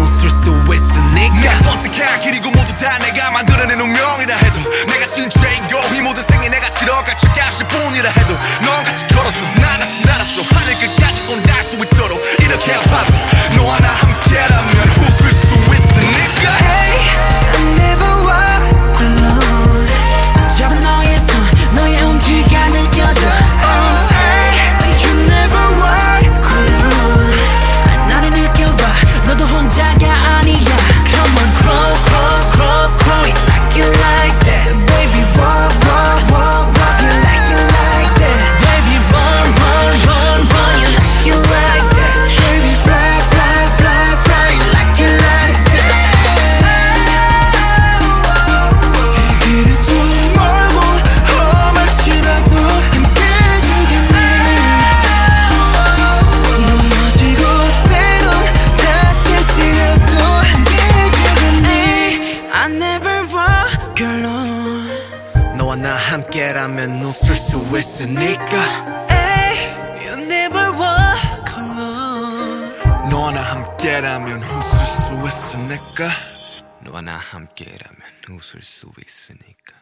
웃을 수 있으니까 내가 선택한 길이고 모두 다 내가 만들어낸 운명이라 해도 내가 진짜인 고이 모든 생에 내가 치러갈 척 아실 뿐이라 해도 넌 같이 결론 너와 나 함께라면 웃을 수 있으니까. Hey, you never walk alone. 너와 나 함께라면 웃을 수 있으니까. 너와 나 함께라면 웃을 수 있으니까.